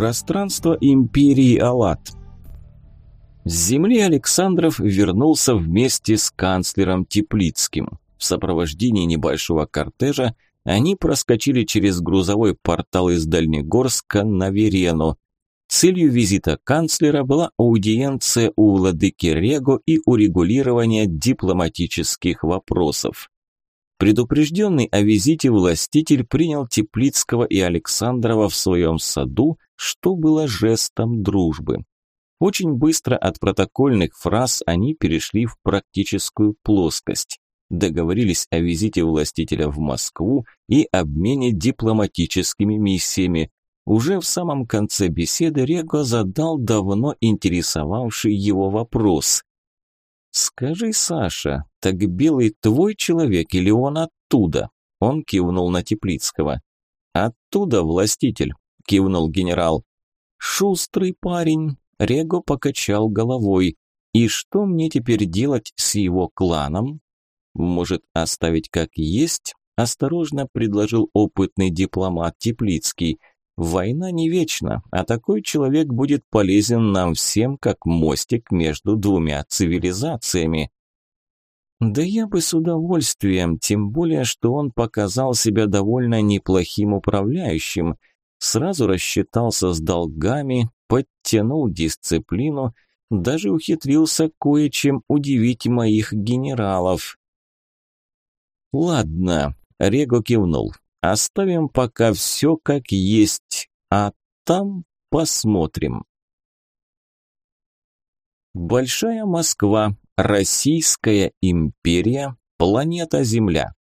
Пространство империи Алат. С земли Александров вернулся вместе с канцлером Теплицким. В сопровождении небольшого кортежа они проскочили через грузовой портал из Дальнегорска на Верену. Целью визита канцлера была аудиенция у владыки Рего и урегулирование дипломатических вопросов. Предупрежденный о визите властитель принял Теплицкого и Александрова в своем саду, что было жестом дружбы. Очень быстро от протокольных фраз они перешли в практическую плоскость. Договорились о визите властителя в Москву и обмене дипломатическими миссиями. Уже в самом конце беседы Рего задал давно интересовавший его вопрос. «Скажи, Саша, так Белый твой человек или он оттуда?» Он кивнул на Теплицкого. «Оттуда, властитель», – кивнул генерал. «Шустрый парень», – Рего покачал головой. «И что мне теперь делать с его кланом?» «Может, оставить как есть?» – осторожно предложил опытный дипломат Теплицкий – Война не вечна, а такой человек будет полезен нам всем, как мостик между двумя цивилизациями. Да я бы с удовольствием, тем более, что он показал себя довольно неплохим управляющим. Сразу рассчитался с долгами, подтянул дисциплину, даже ухитрился кое-чем удивить моих генералов. Ладно, Рего кивнул. Оставим пока все как есть, а там посмотрим. Большая Москва, Российская империя, планета Земля.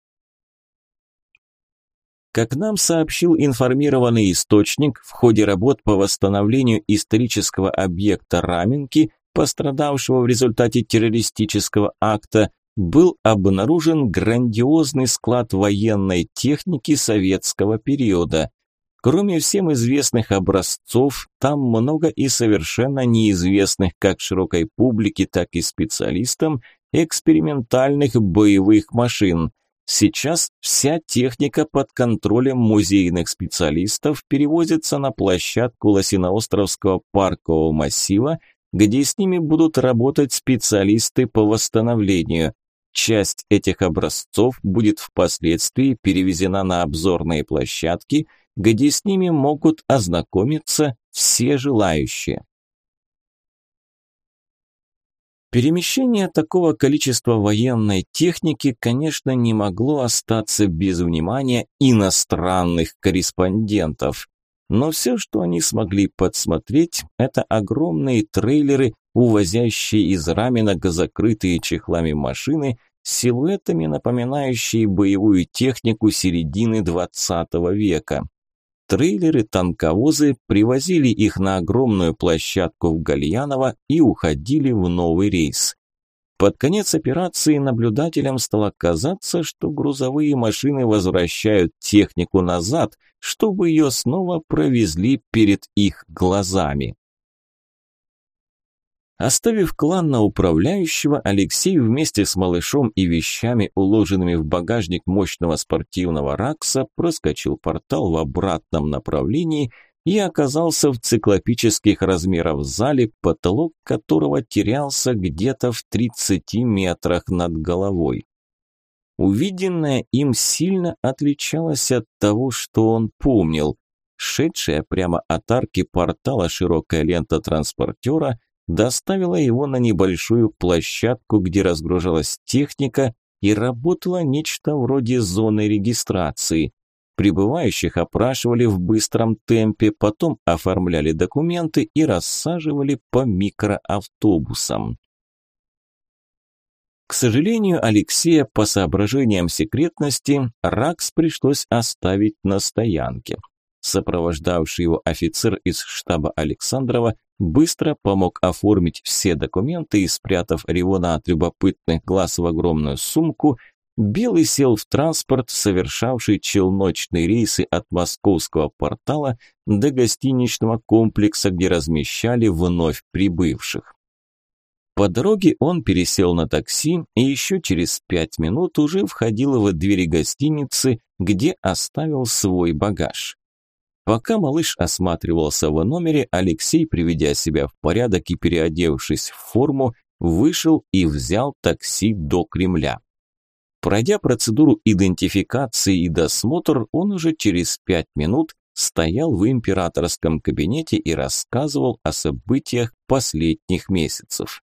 Как нам сообщил информированный источник, в ходе работ по восстановлению исторического объекта Раменки, пострадавшего в результате террористического акта, был обнаружен грандиозный склад военной техники советского периода. Кроме всем известных образцов, там много и совершенно неизвестных как широкой публике, так и специалистам экспериментальных боевых машин. Сейчас вся техника под контролем музейных специалистов перевозится на площадку Лосиноостровского паркового массива, где с ними будут работать специалисты по восстановлению. Часть этих образцов будет впоследствии перевезена на обзорные площадки, где с ними могут ознакомиться все желающие. Перемещение такого количества военной техники, конечно, не могло остаться без внимания иностранных корреспондентов. Но все, что они смогли подсмотреть, это огромные трейлеры, увозящие из раменок закрытые чехлами машины, силуэтами напоминающие боевую технику середины 20 века. Трейлеры-танковозы привозили их на огромную площадку в Гальяново и уходили в новый рейс. Под конец операции наблюдателям стало казаться, что грузовые машины возвращают технику назад, чтобы ее снова провезли перед их глазами. Оставив клан на управляющего, Алексей вместе с малышом и вещами, уложенными в багажник мощного спортивного ракса, проскочил портал в обратном направлении и оказался в циклопических размерах зале, потолок которого терялся где-то в 30 метрах над головой. Увиденное им сильно отличалось от того, что он помнил. Шедшая прямо от арки портала широкая лента транспортера доставила его на небольшую площадку, где разгружалась техника и работало нечто вроде зоны регистрации. Прибывающих опрашивали в быстром темпе, потом оформляли документы и рассаживали по микроавтобусам. К сожалению, Алексея по соображениям секретности Ракс пришлось оставить на стоянке. Сопровождавший его офицер из штаба Александрова быстро помог оформить все документы и, спрятав Ривона от любопытных глаз в огромную сумку, Белый сел в транспорт, совершавший челночные рейсы от московского портала до гостиничного комплекса, где размещали вновь прибывших. По дороге он пересел на такси и еще через пять минут уже входил в двери гостиницы, где оставил свой багаж. Пока малыш осматривался в номере, Алексей, приведя себя в порядок и переодевшись в форму, вышел и взял такси до Кремля. Пройдя процедуру идентификации и досмотр, он уже через пять минут стоял в императорском кабинете и рассказывал о событиях последних месяцев.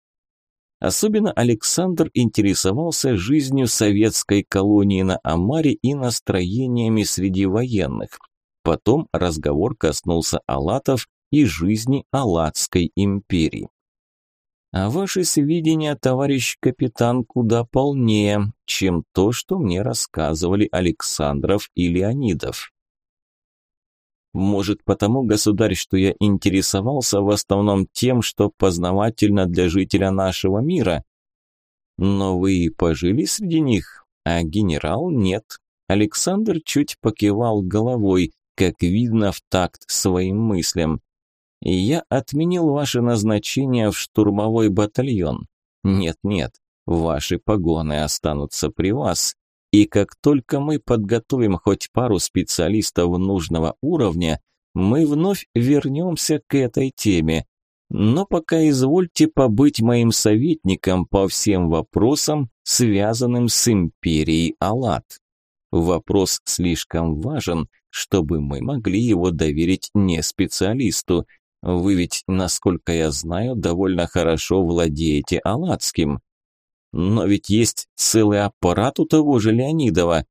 Особенно Александр интересовался жизнью советской колонии на Амаре и настроениями среди военных. Потом разговор коснулся Алатов и жизни Алатской империи. А ваши сведения, товарищ капитан, куда полнее, чем то, что мне рассказывали Александров и Леонидов. Может, потому, государь, что я интересовался в основном тем, что познавательно для жителя нашего мира. Но вы пожили среди них, а генерал нет. Александр чуть покивал головой, как видно в такт своим мыслям я отменил ваше назначение в штурмовой батальон. Нет-нет, ваши погоны останутся при вас. И как только мы подготовим хоть пару специалистов нужного уровня, мы вновь вернемся к этой теме. Но пока извольте побыть моим советником по всем вопросам, связанным с империей Алат. Вопрос слишком важен, чтобы мы могли его доверить не специалисту, вы ведь, насколько я знаю, довольно хорошо владеете Аладским. Но ведь есть целый аппарат у того же Леонидова.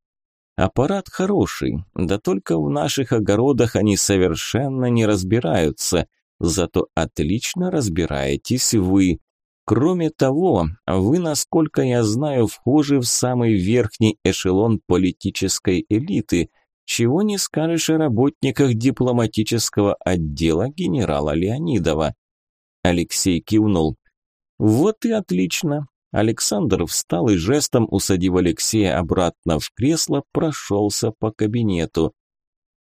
Аппарат хороший, да только в наших огородах они совершенно не разбираются, зато отлично разбираетесь вы. Кроме того, вы, насколько я знаю, вхожи в самый верхний эшелон политической элиты – чего не скажешь о работниках дипломатического отдела генерала Леонидова. Алексей кивнул. Вот и отлично. Александр встал и жестом, усадив Алексея обратно в кресло, прошелся по кабинету.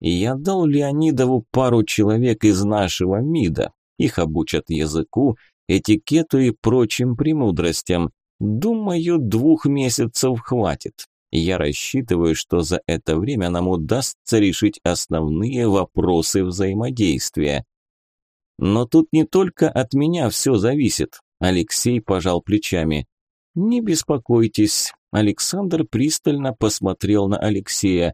Я дал Леонидову пару человек из нашего МИДа. Их обучат языку, этикету и прочим премудростям. Думаю, двух месяцев хватит. Я рассчитываю, что за это время нам удастся решить основные вопросы взаимодействия. Но тут не только от меня все зависит. Алексей пожал плечами. Не беспокойтесь. Александр пристально посмотрел на Алексея.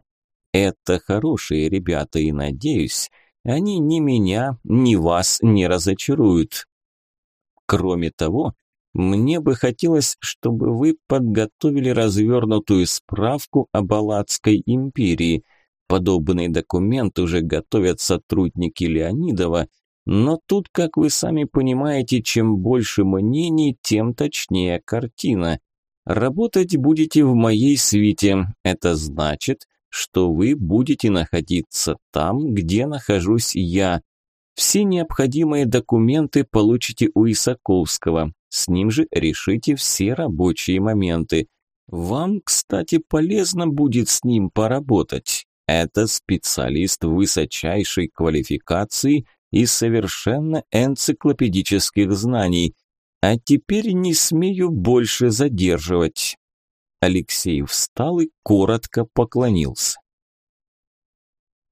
Это хорошие ребята и, надеюсь, они ни меня, ни вас не разочаруют. Кроме того, мне бы хотелось, чтобы вы подготовили развернутую справку о Балатской империи. Подобный документ уже готовят сотрудники Леонидова, но тут, как вы сами понимаете, чем больше мнений, тем точнее картина. Работать будете в моей свите. Это значит, что вы будете находиться там, где нахожусь я. Все необходимые документы получите у Исаковского. С ним же решите все рабочие моменты. Вам, кстати, полезно будет с ним поработать. Это специалист высочайшей квалификации и совершенно энциклопедических знаний. А теперь не смею больше задерживать. Алексей встал и коротко поклонился.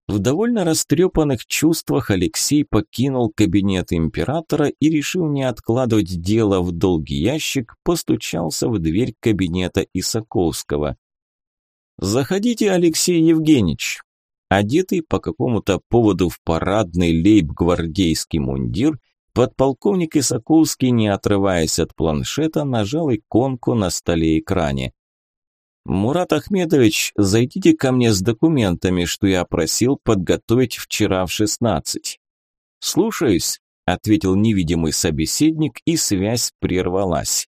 В довольно растрепанных чувствах Алексей покинул кабинет императора и, решил не откладывать дело в долгий ящик, постучался в дверь кабинета Исаковского. «Заходите, Алексей Евгеньевич!» Одетый по какому-то поводу в парадный лейб-гвардейский мундир, подполковник Исаковский, не отрываясь от планшета, нажал иконку на столе экране. «Мурат Ахмедович, зайдите ко мне с документами, что я просил подготовить вчера в 16». «Слушаюсь», – ответил невидимый собеседник, и связь прервалась.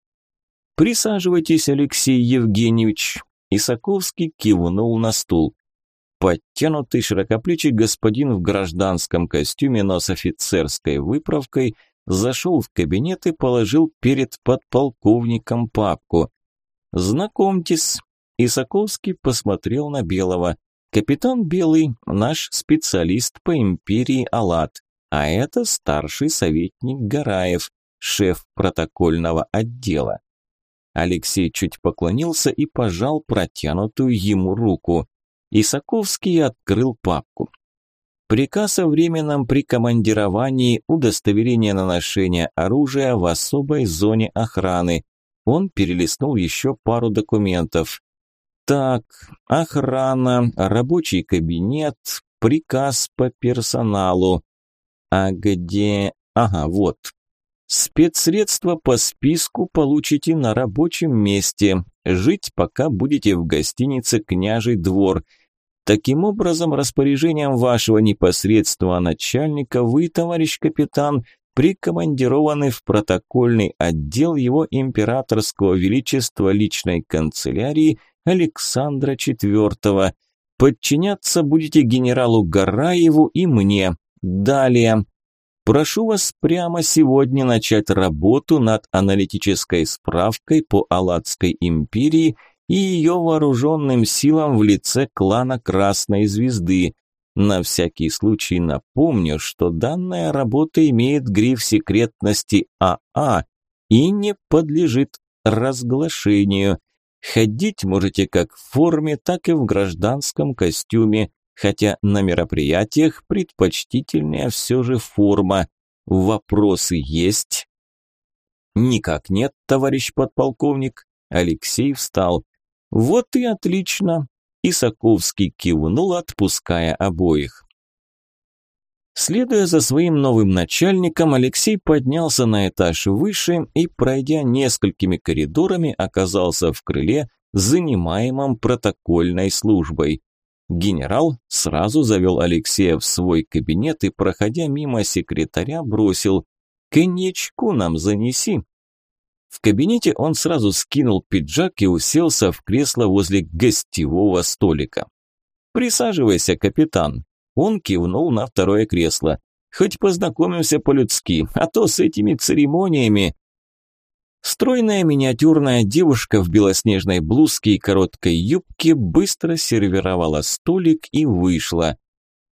«Присаживайтесь, Алексей Евгеньевич», – Исаковский кивнул на стул. Подтянутый широкоплечий господин в гражданском костюме, но с офицерской выправкой, зашел в кабинет и положил перед подполковником папку. «Знакомьтесь, Исаковский посмотрел на Белого. «Капитан Белый – наш специалист по империи Алат, а это старший советник Гараев, шеф протокольного отдела». Алексей чуть поклонился и пожал протянутую ему руку. Исаковский открыл папку. Приказ о временном прикомандировании удостоверения на ношение оружия в особой зоне охраны. Он перелистнул еще пару документов. Так, охрана, рабочий кабинет, приказ по персоналу. А где... Ага, вот. Спецсредства по списку получите на рабочем месте. Жить пока будете в гостинице «Княжий двор». Таким образом, распоряжением вашего непосредственного начальника вы, товарищ капитан, прикомандированы в протокольный отдел его императорского величества личной канцелярии Александра IV. Подчиняться будете генералу Гараеву и мне. Далее. Прошу вас прямо сегодня начать работу над аналитической справкой по Алладской империи и ее вооруженным силам в лице клана Красной Звезды. На всякий случай напомню, что данная работа имеет гриф секретности АА и не подлежит разглашению. Ходить можете как в форме, так и в гражданском костюме, хотя на мероприятиях предпочтительнее все же форма. Вопросы есть? Никак нет, товарищ подполковник. Алексей встал. «Вот и отлично!» Исаковский кивнул, отпуская обоих. Следуя за своим новым начальником, Алексей поднялся на этаж выше и, пройдя несколькими коридорами, оказался в крыле, занимаемом протокольной службой. Генерал сразу завел Алексея в свой кабинет и, проходя мимо секретаря, бросил «Коньячку нам занеси». В кабинете он сразу скинул пиджак и уселся в кресло возле гостевого столика. «Присаживайся, капитан». Он кивнул на второе кресло. «Хоть познакомимся по-людски, а то с этими церемониями...» Стройная миниатюрная девушка в белоснежной блузке и короткой юбке быстро сервировала столик и вышла.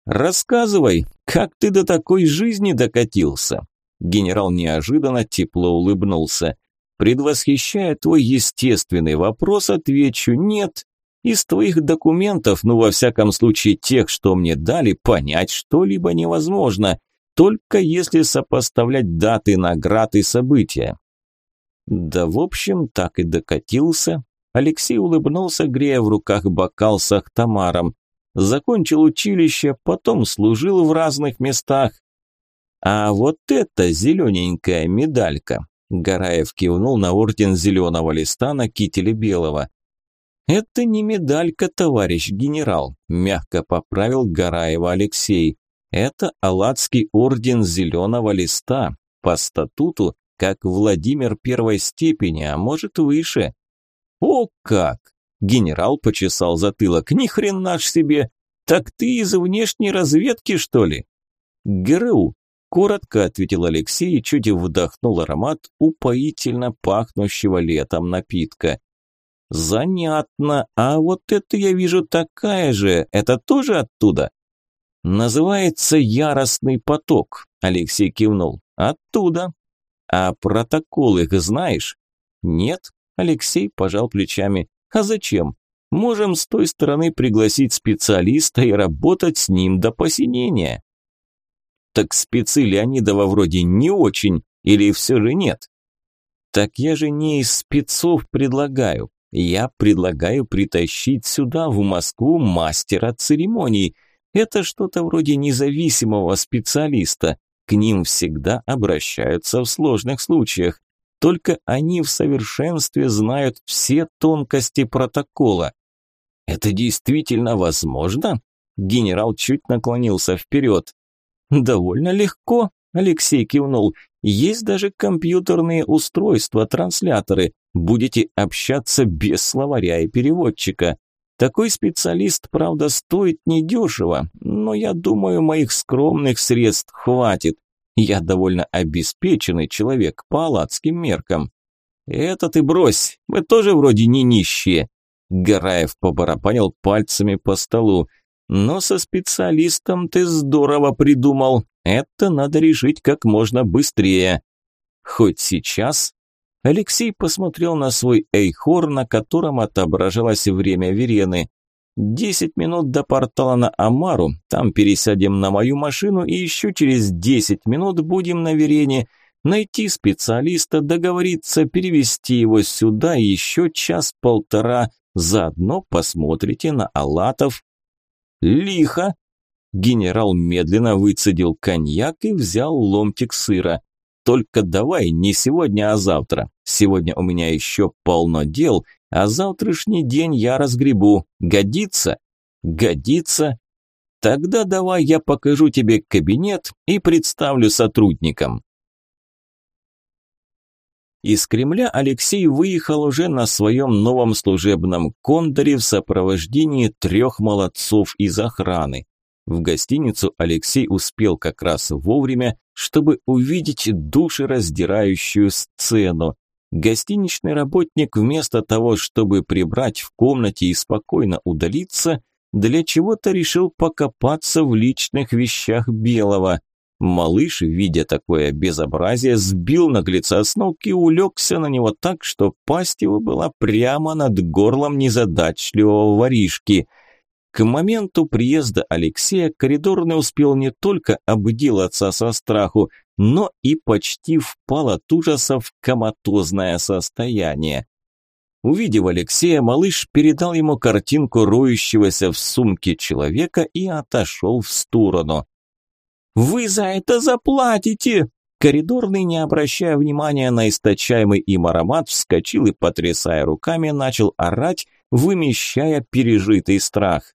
«Рассказывай, как ты до такой жизни докатился?» Генерал неожиданно тепло улыбнулся. Предвосхищая твой естественный вопрос, отвечу «нет». Из твоих документов, ну во всяком случае тех, что мне дали, понять что-либо невозможно, только если сопоставлять даты наград и события. Да, в общем, так и докатился. Алексей улыбнулся, грея в руках бокал с ахтамаром. Закончил училище, потом служил в разных местах. А вот это зелененькая медалька, Гараев кивнул на орден зеленого листа на кителе белого. «Это не медалька, товарищ генерал», – мягко поправил Гараева Алексей. «Это Алладский орден зеленого листа, по статуту, как Владимир первой степени, а может выше». «О как!» – генерал почесал затылок. «Ни хрена ж себе! Так ты из внешней разведки, что ли?» «ГРУ», Коротко ответил Алексей и чуть вдохнул аромат упоительно пахнущего летом напитка. «Занятно, а вот это я вижу такая же, это тоже оттуда?» «Называется яростный поток», – Алексей кивнул. «Оттуда». «А протокол их знаешь?» «Нет», – Алексей пожал плечами. «А зачем? Можем с той стороны пригласить специалиста и работать с ним до посинения». Так спецы Леонидова вроде не очень, или все же нет? Так я же не из спецов предлагаю. Я предлагаю притащить сюда, в Москву, мастера церемоний. Это что-то вроде независимого специалиста. К ним всегда обращаются в сложных случаях. Только они в совершенстве знают все тонкости протокола. Это действительно возможно? Генерал чуть наклонился вперед. «Довольно легко», – Алексей кивнул. «Есть даже компьютерные устройства, трансляторы. Будете общаться без словаря и переводчика. Такой специалист, правда, стоит недешево, но я думаю, моих скромных средств хватит. Я довольно обеспеченный человек по алладским меркам». «Это ты брось, мы тоже вроде не нищие». Гараев побарабанил пальцами по столу. Но со специалистом ты здорово придумал. Это надо решить как можно быстрее. Хоть сейчас. Алексей посмотрел на свой эйхор, на котором отображалось время Верены. Десять минут до портала на Амару, там пересядем на мою машину и еще через десять минут будем на Верене. Найти специалиста, договориться, перевести его сюда еще час-полтора. Заодно посмотрите на Алатов. Лихо! Генерал медленно выцедил коньяк и взял ломтик сыра. Только давай не сегодня, а завтра. Сегодня у меня еще полно дел, а завтрашний день я разгребу. Годится? Годится? Тогда давай я покажу тебе кабинет и представлю сотрудникам. Из Кремля Алексей выехал уже на своем новом служебном кондоре в сопровождении трех молодцов из охраны. В гостиницу Алексей успел как раз вовремя, чтобы увидеть душераздирающую сцену. Гостиничный работник вместо того, чтобы прибрать в комнате и спокойно удалиться, для чего-то решил покопаться в личных вещах Белого. Малыш, видя такое безобразие, сбил наглеца с ног и улегся на него так, что пасть его была прямо над горлом незадачливого воришки – к моменту приезда Алексея коридорный успел не только обделаться со страху, но и почти впал от ужаса в коматозное состояние. Увидев Алексея, малыш передал ему картинку роющегося в сумке человека и отошел в сторону. «Вы за это заплатите!» Коридорный, не обращая внимания на источаемый им аромат, вскочил и, потрясая руками, начал орать, вымещая пережитый страх.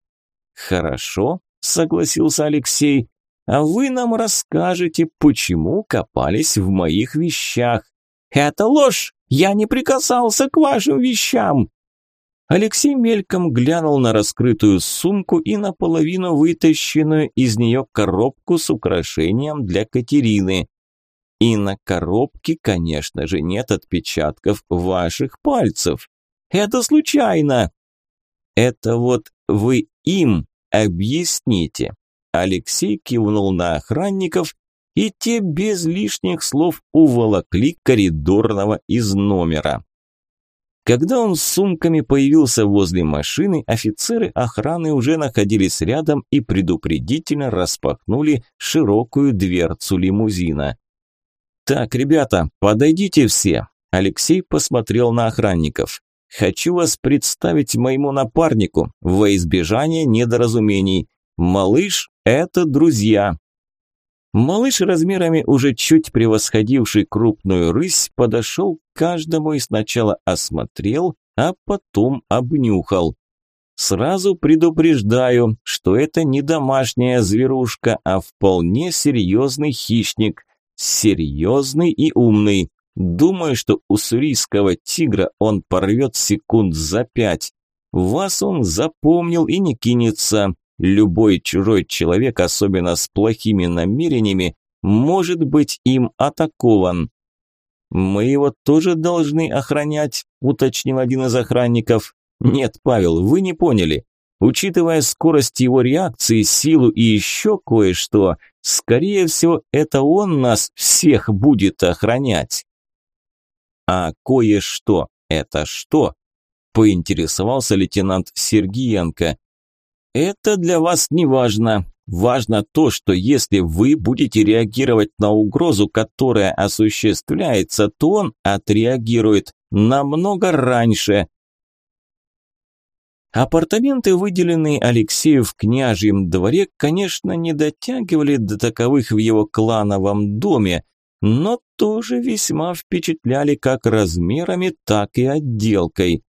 «Хорошо», – согласился Алексей. «А вы нам расскажете, почему копались в моих вещах». «Это ложь! Я не прикасался к вашим вещам!» Алексей мельком глянул на раскрытую сумку и наполовину вытащенную из нее коробку с украшением для Катерины. И на коробке, конечно же, нет отпечатков ваших пальцев. Это случайно. Это вот вы им объясните. Алексей кивнул на охранников, и те без лишних слов уволокли коридорного из номера. Когда он с сумками появился возле машины, офицеры охраны уже находились рядом и предупредительно распахнули широкую дверцу лимузина. «Так, ребята, подойдите все!» Алексей посмотрел на охранников. Хочу вас представить моему напарнику во избежание недоразумений. Малыш – это друзья. Малыш размерами уже чуть превосходивший крупную рысь подошел к каждому и сначала осмотрел, а потом обнюхал. Сразу предупреждаю, что это не домашняя зверушка, а вполне серьезный хищник. Серьезный и умный. Думаю, что у сурийского тигра он порвет секунд за пять. Вас он запомнил и не кинется. Любой чужой человек, особенно с плохими намерениями, может быть им атакован. «Мы его тоже должны охранять», – уточнил один из охранников. «Нет, Павел, вы не поняли. Учитывая скорость его реакции, силу и еще кое-что, скорее всего, это он нас всех будет охранять». А кое-что – это что? Поинтересовался лейтенант Сергиенко. Это для вас не важно. Важно то, что если вы будете реагировать на угрозу, которая осуществляется, то он отреагирует намного раньше. Апартаменты, выделенные Алексею в княжьем дворе, конечно, не дотягивали до таковых в его клановом доме, но тоже весьма впечатляли как размерами, так и отделкой.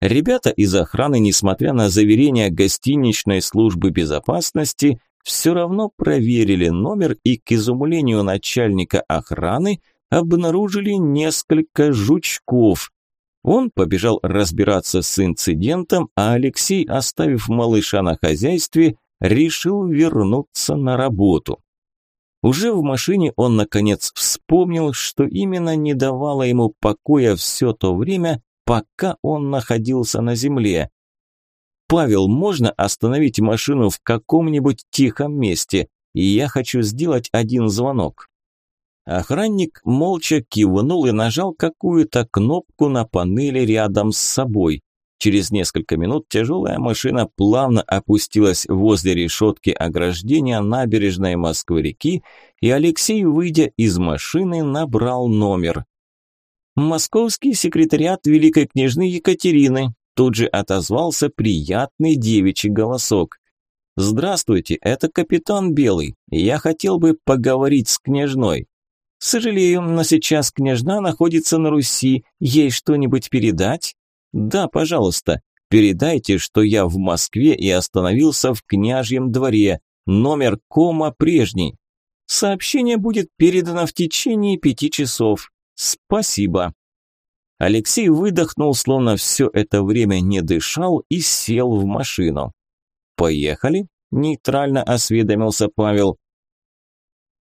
Ребята из охраны, несмотря на заверения гостиничной службы безопасности, все равно проверили номер и, к изумлению начальника охраны, обнаружили несколько жучков. Он побежал разбираться с инцидентом, а Алексей, оставив малыша на хозяйстве, решил вернуться на работу. Уже в машине он, наконец, вспомнил, что именно не давало ему покоя все то время, пока он находился на земле. «Павел, можно остановить машину в каком-нибудь тихом месте? Я хочу сделать один звонок». Охранник молча кивнул и нажал какую-то кнопку на панели рядом с собой. Через несколько минут тяжелая машина плавно опустилась возле решетки ограждения набережной Москвы-реки, и Алексей, выйдя из машины, набрал номер. «Московский секретариат Великой княжны Екатерины», тут же отозвался приятный девичий голосок. «Здравствуйте, это капитан Белый. Я хотел бы поговорить с княжной». «Сожалею, но сейчас княжна находится на Руси. Ей что-нибудь передать?» «Да, пожалуйста. Передайте, что я в Москве и остановился в княжьем дворе. Номер кома прежний. Сообщение будет передано в течение пяти часов. Спасибо». Алексей выдохнул, словно все это время не дышал и сел в машину. «Поехали?» – нейтрально осведомился Павел.